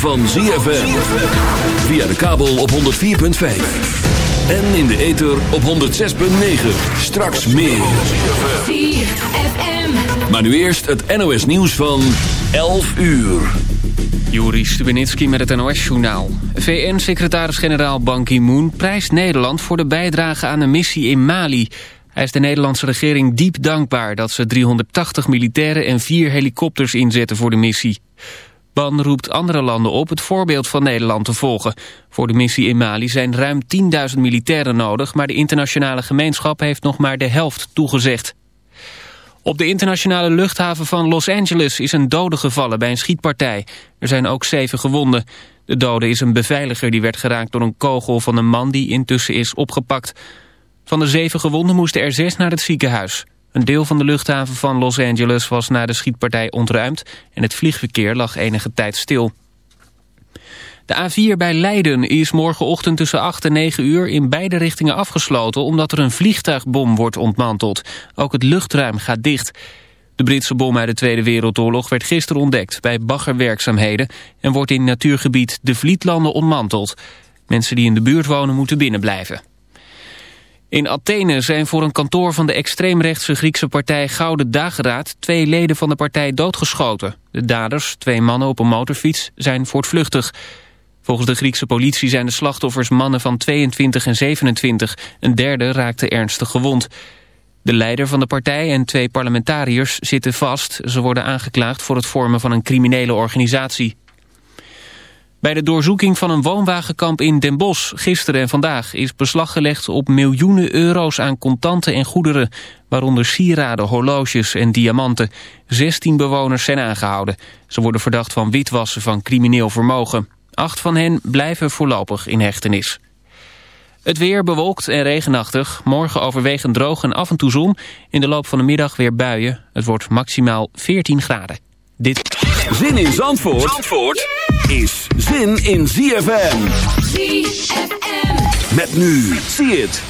van ZFM. Via de kabel op 104.5. En in de ether op 106.9. Straks meer. ZFM. Maar nu eerst het NOS nieuws van 11 uur. Juri Stubenitski met het NOS-journaal. VN-secretaris-generaal Ban Ki-moon prijst Nederland voor de bijdrage aan een missie in Mali. Hij is de Nederlandse regering diep dankbaar dat ze 380 militairen en vier helikopters inzetten voor de missie. Ban roept andere landen op het voorbeeld van Nederland te volgen. Voor de missie in Mali zijn ruim 10.000 militairen nodig... maar de internationale gemeenschap heeft nog maar de helft toegezegd. Op de internationale luchthaven van Los Angeles is een dode gevallen bij een schietpartij. Er zijn ook zeven gewonden. De dode is een beveiliger die werd geraakt door een kogel van een man die intussen is opgepakt. Van de zeven gewonden moesten er zes naar het ziekenhuis. Een deel van de luchthaven van Los Angeles was na de schietpartij ontruimd en het vliegverkeer lag enige tijd stil. De A4 bij Leiden is morgenochtend tussen 8 en 9 uur in beide richtingen afgesloten omdat er een vliegtuigbom wordt ontmanteld. Ook het luchtruim gaat dicht. De Britse bom uit de Tweede Wereldoorlog werd gisteren ontdekt bij baggerwerkzaamheden en wordt in natuurgebied de Vlietlanden ontmanteld. Mensen die in de buurt wonen moeten binnenblijven. In Athene zijn voor een kantoor van de extreemrechtse Griekse partij Gouden Dageraad twee leden van de partij doodgeschoten. De daders, twee mannen op een motorfiets, zijn voortvluchtig. Volgens de Griekse politie zijn de slachtoffers mannen van 22 en 27. Een derde raakte ernstig gewond. De leider van de partij en twee parlementariërs zitten vast. Ze worden aangeklaagd voor het vormen van een criminele organisatie. Bij de doorzoeking van een woonwagenkamp in Den Bosch gisteren en vandaag is beslag gelegd op miljoenen euro's aan contanten en goederen, waaronder sieraden, horloges en diamanten. 16 bewoners zijn aangehouden. Ze worden verdacht van witwassen van crimineel vermogen. Acht van hen blijven voorlopig in hechtenis. Het weer bewolkt en regenachtig. Morgen overwegend droog en af en toe zon. In de loop van de middag weer buien. Het wordt maximaal 14 graden. Dit... Zin in Zandvoort, Zandvoort is zin in ZFM. ZFM. Met nu, zie het.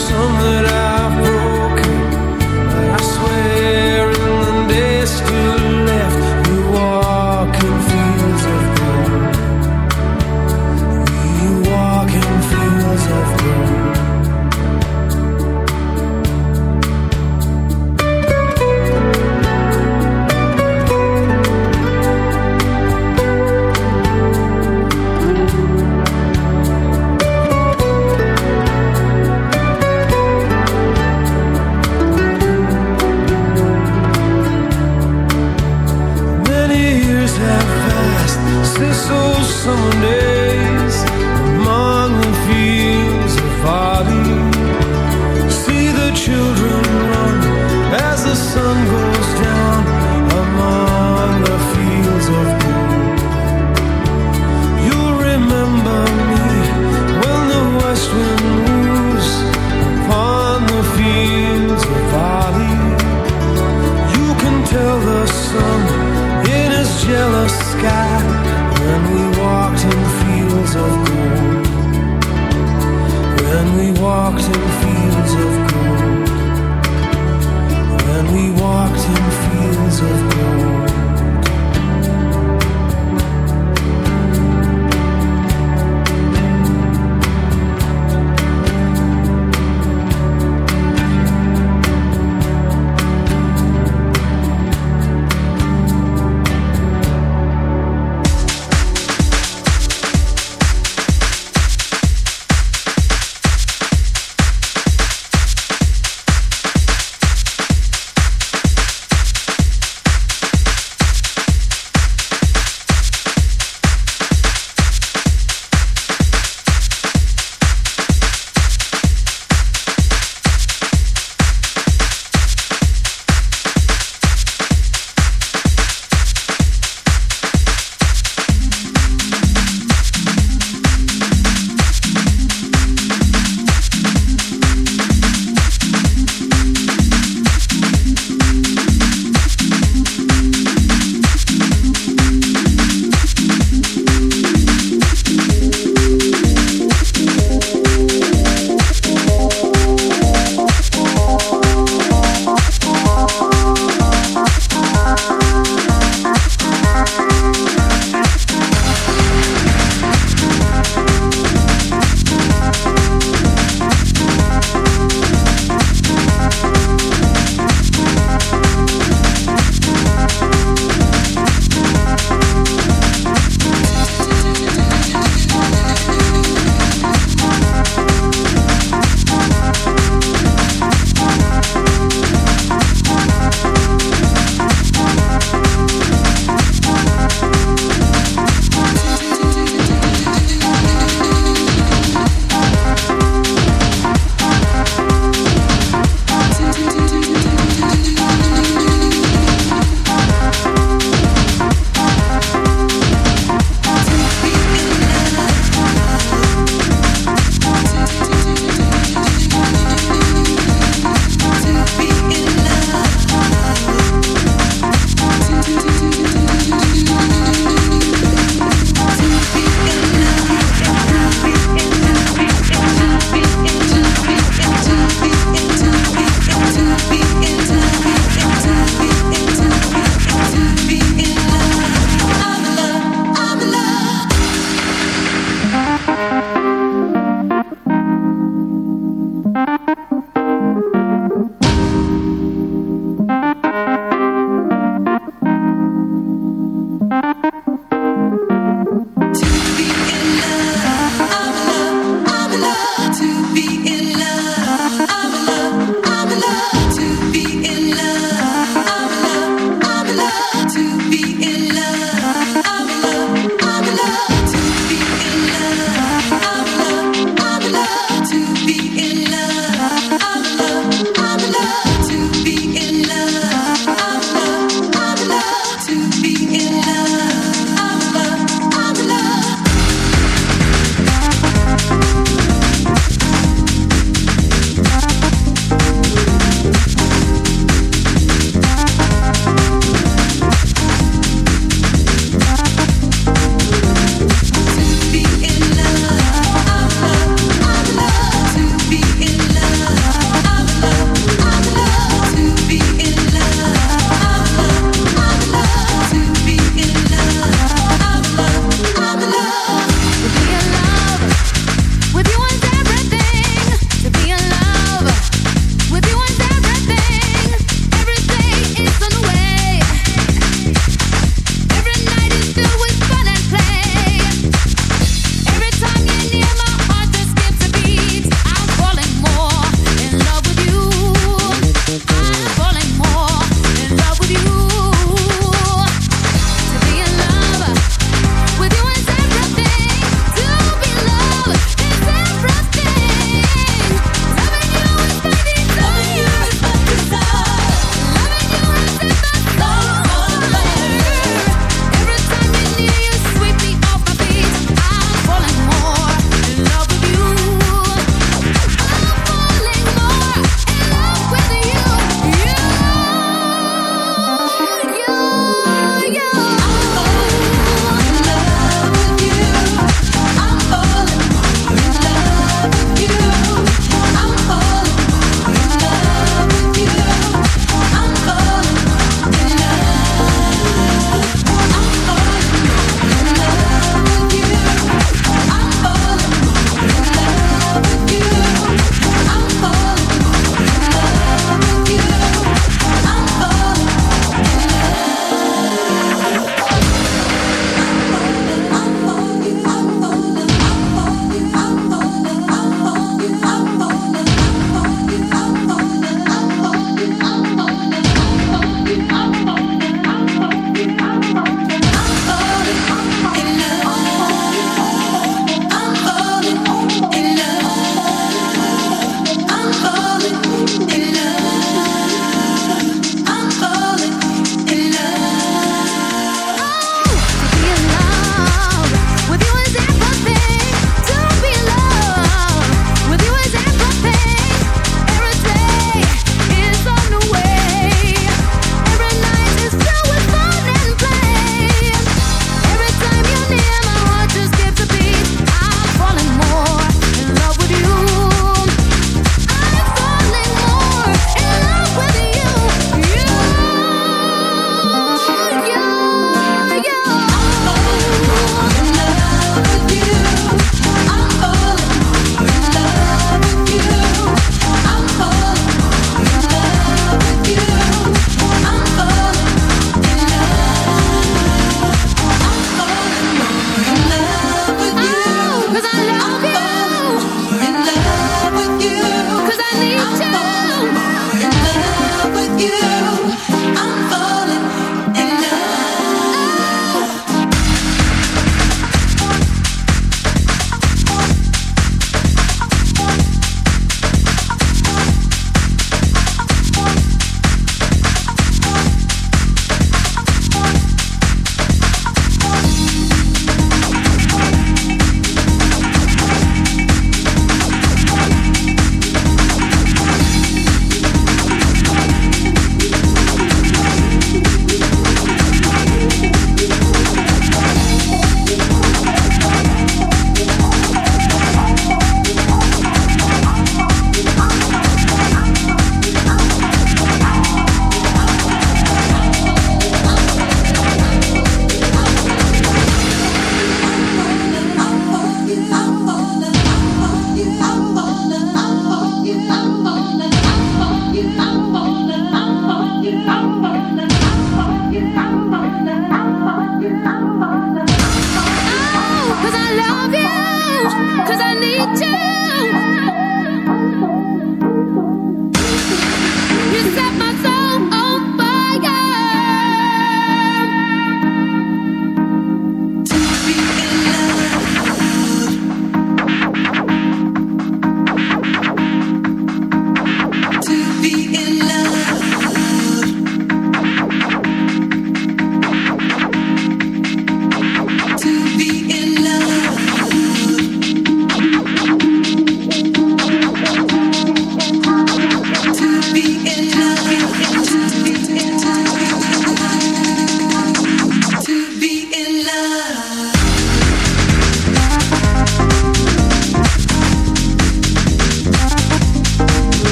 summer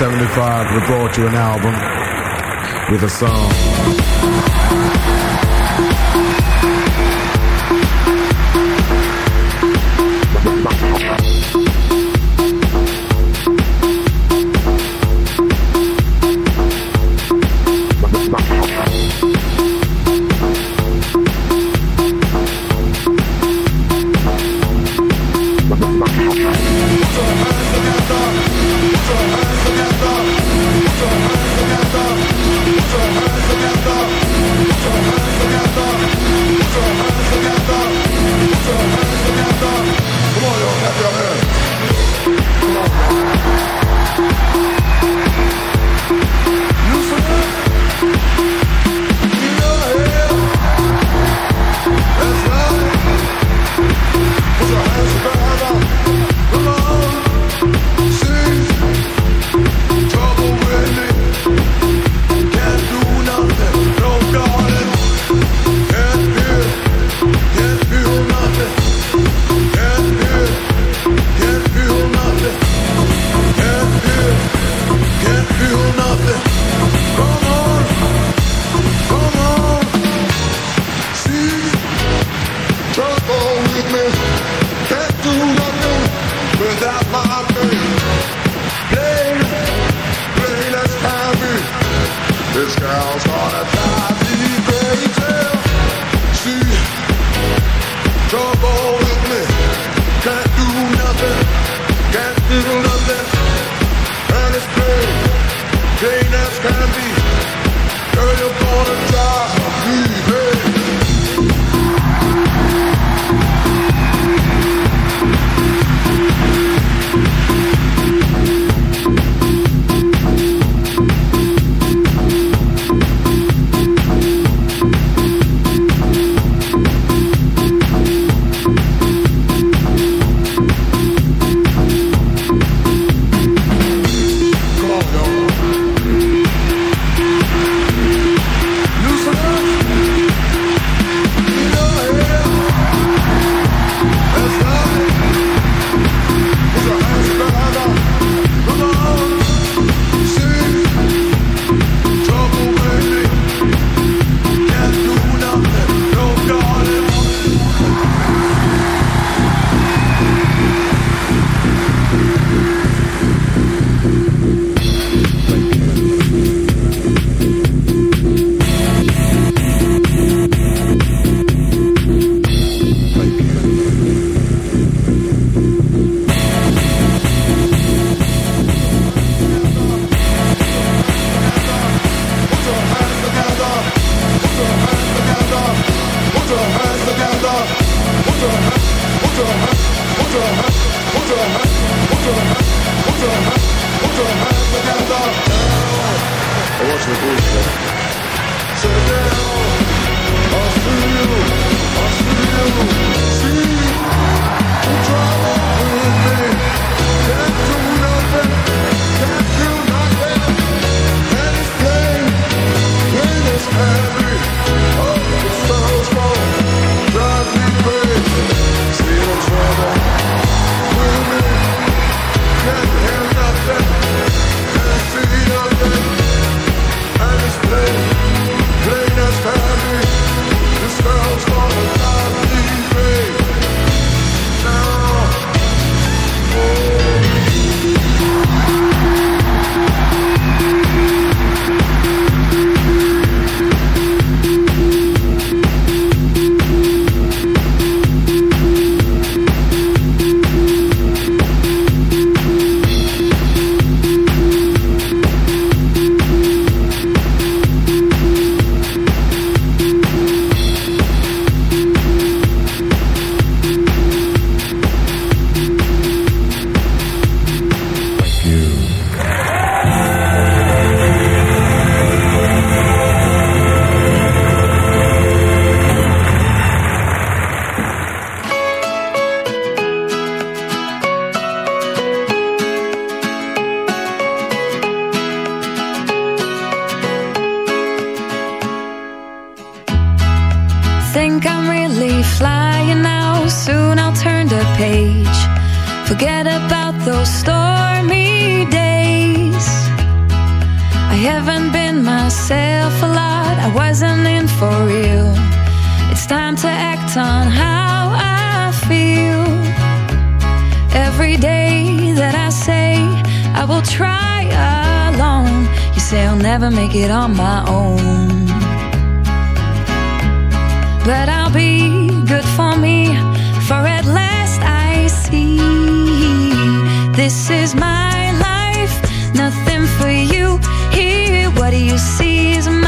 1975 that brought you an album with a song. without This girl's gonna. every day that I say I will try alone, you say I'll never make it on my own. But I'll be good for me, for at last I see this is my life, nothing for you here. What do you see is my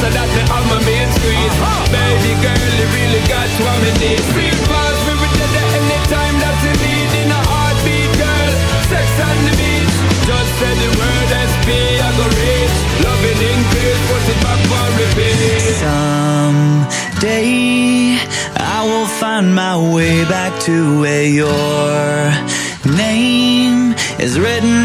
so that's it on my main street. Uh -huh. Baby girl, you really got what me need. Free pass, we were dead at any time that you need. In a heartbeat, girl, sex on the beach. Just say the word SP, I go reach. Loving increase, put it back for repeat. Someday I will find my way back to where your name is written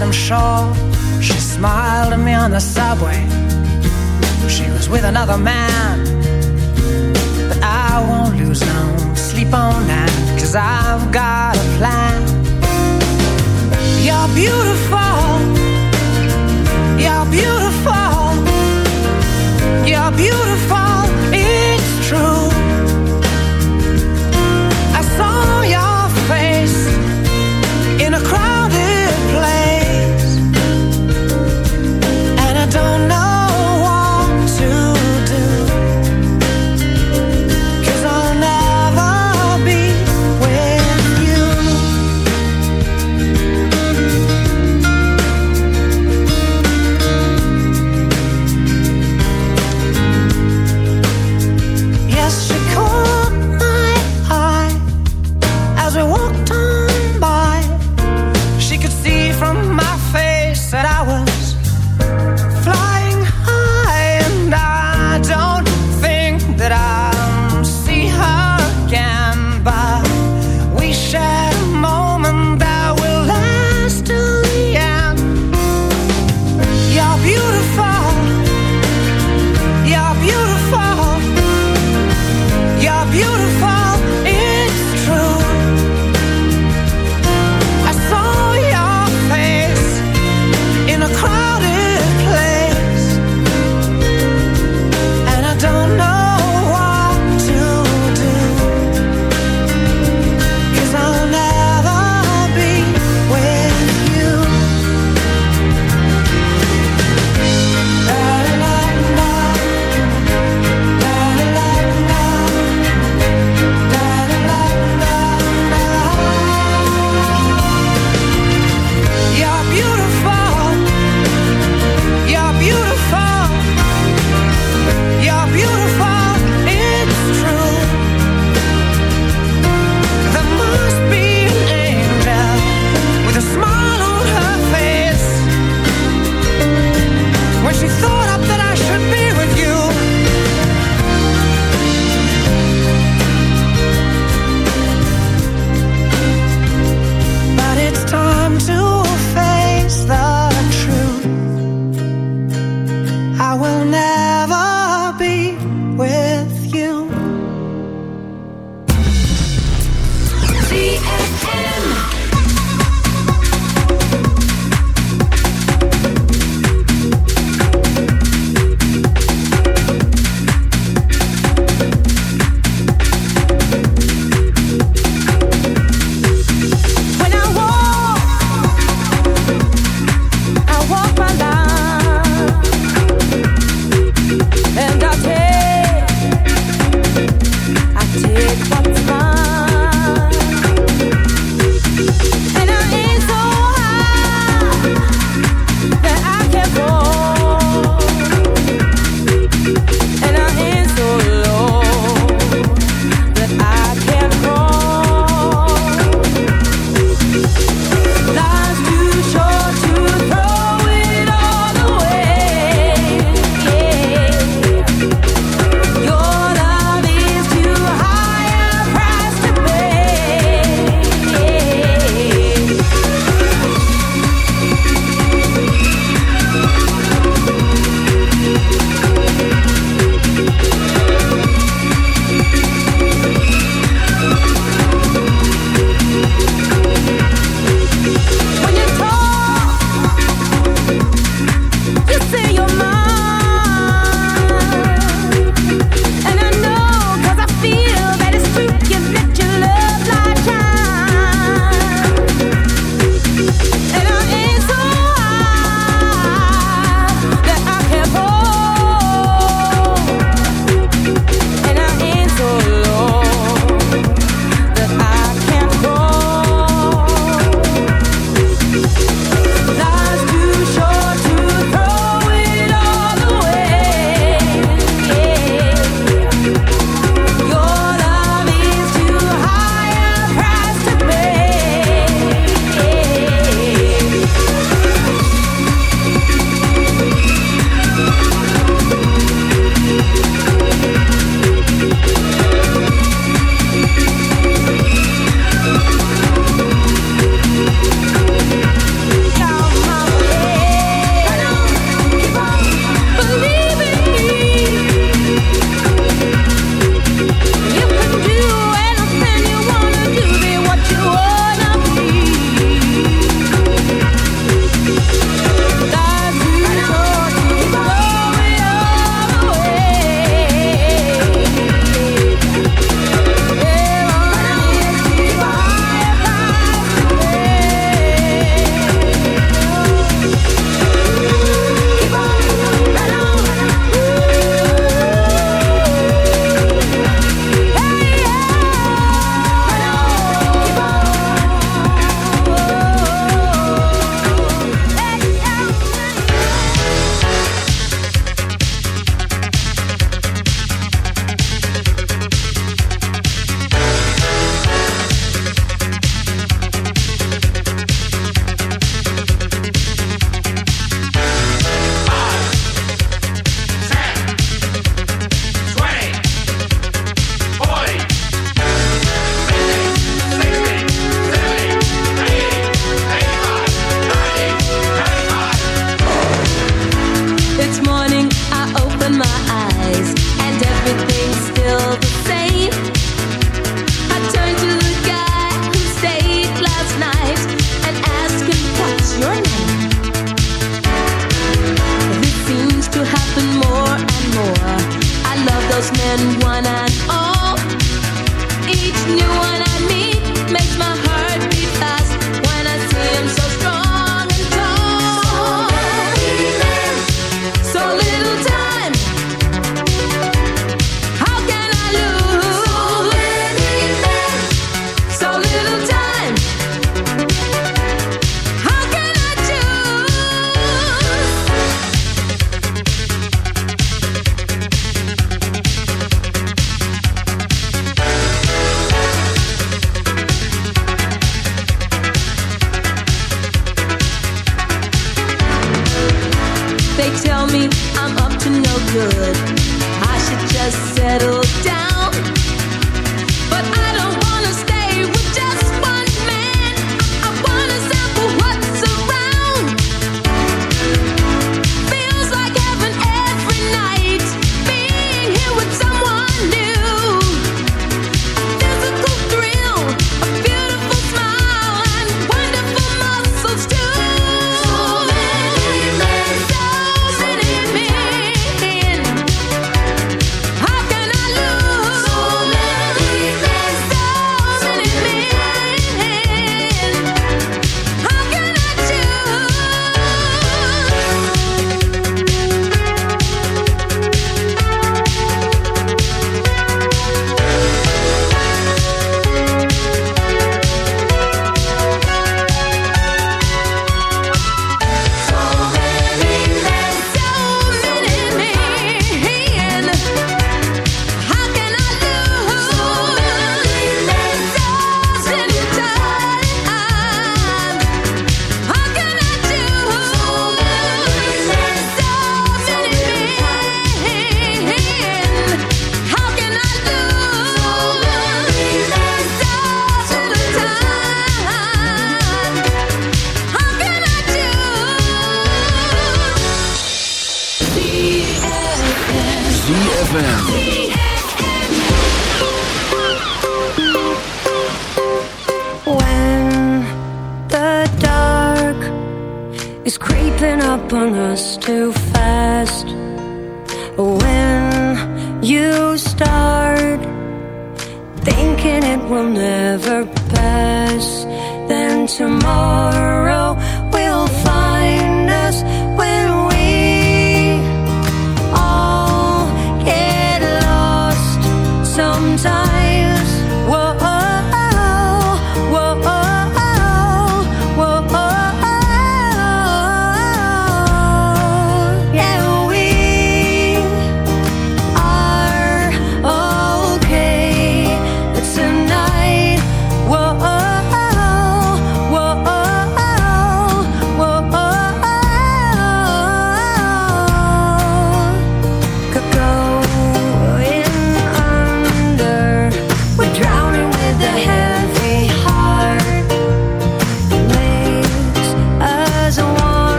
Madame Shaw. She smiled at me on the subway. She was with another man. But I won't lose no sleep on that, cause I've got a plan. You're beautiful. You're beautiful. You're beautiful. It's true. I saw your face in a crowd.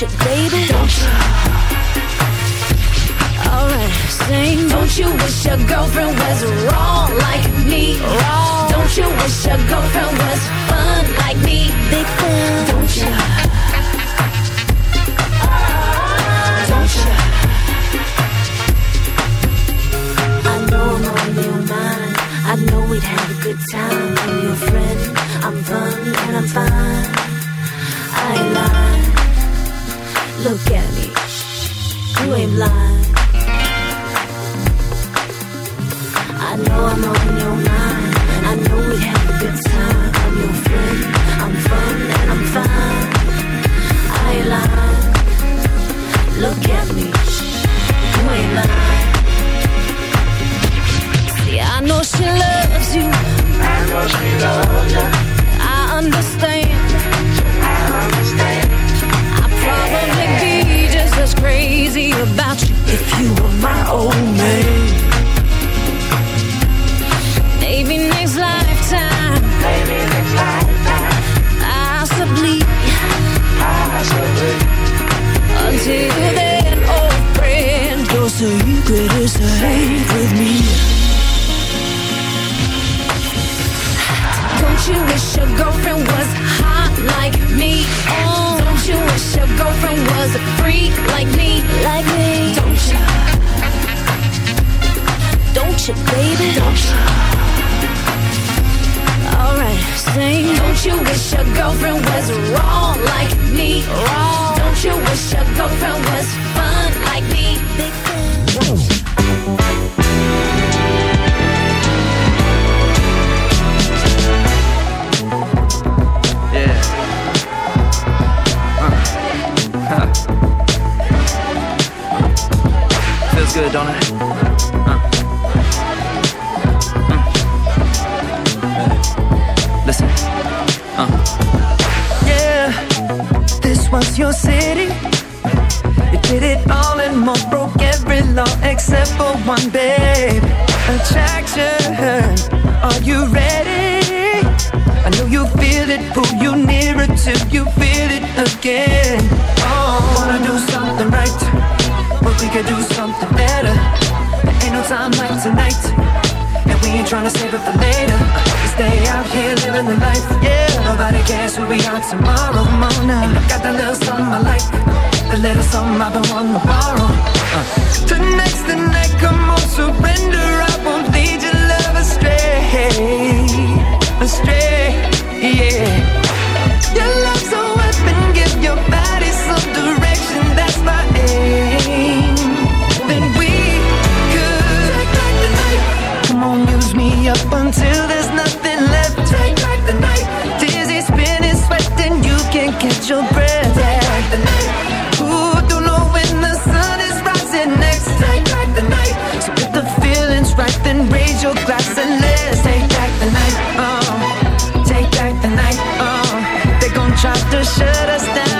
you, baby? Don't you? Alright, sing. Don't you wish your girlfriend was wrong like me? Wrong. Don't you wish your girlfriend was fun like me? Big fun. Don't you? Don't you? I know I'm on your mind. I know we'd have a good time. I'm your friend. I'm fun and I'm fine. I ain't. Look at me, you ain't blind. I know I'm on your mind. I know we had a good time. I'm your friend, I'm fun and I'm fine. I lie. Look at me. Got tomorrow Mona. I got that little something I like, the little something I've been wanting to borrow. Uh. Tonight's the night, come on, surrender. I won't lead your love astray, astray, yeah. doctor shut us down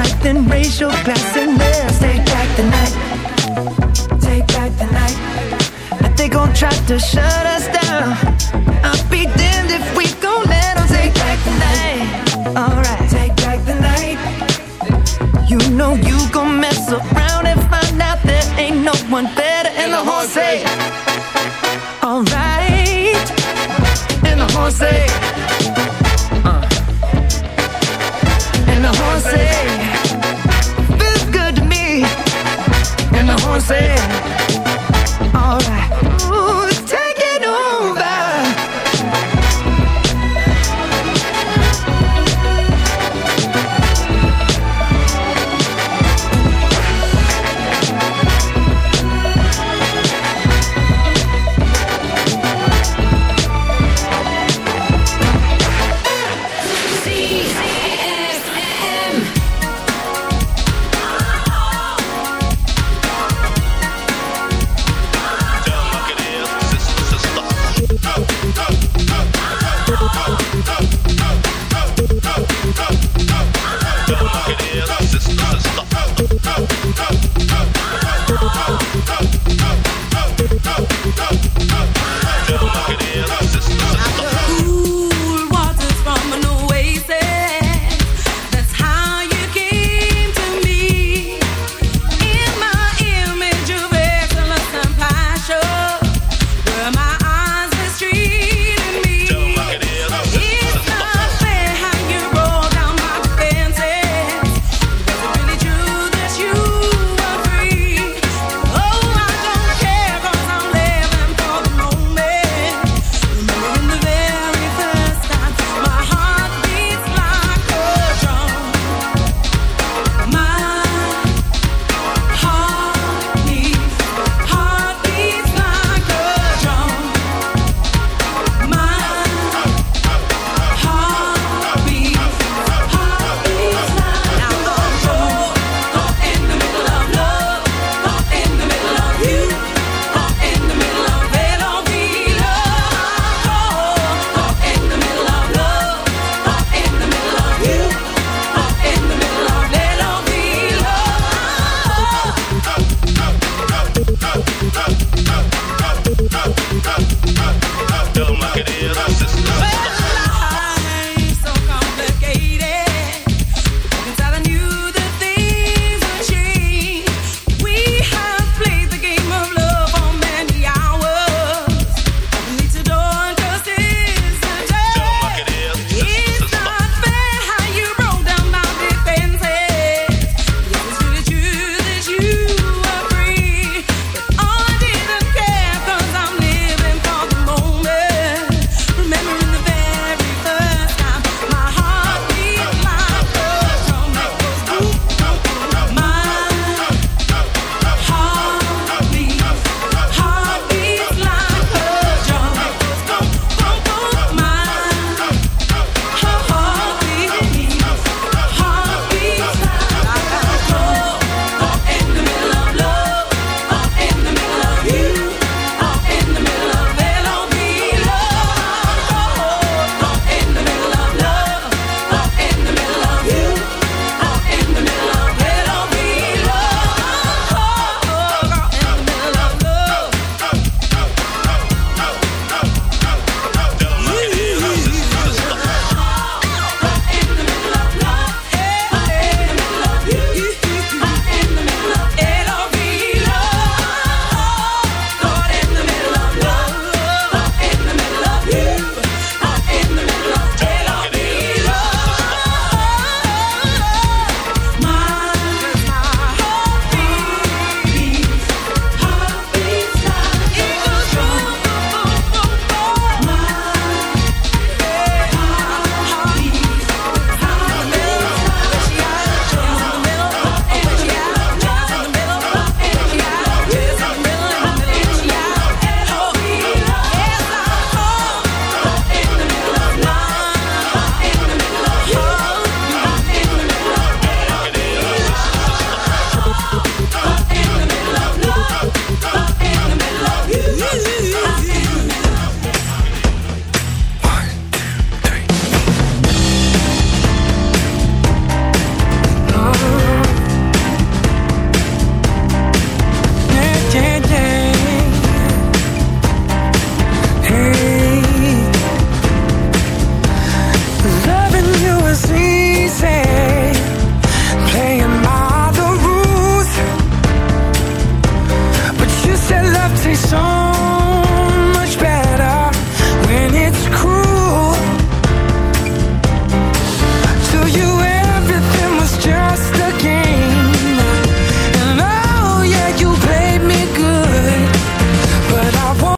Right, then raise your glass and let's take back the night. Take back the night. But they gon' try to shut us down. I'll be damned if we gon' let 'em take back the night. Alright, take back the night. You know you gon' mess around and find out there ain't no one better. And the horn say, say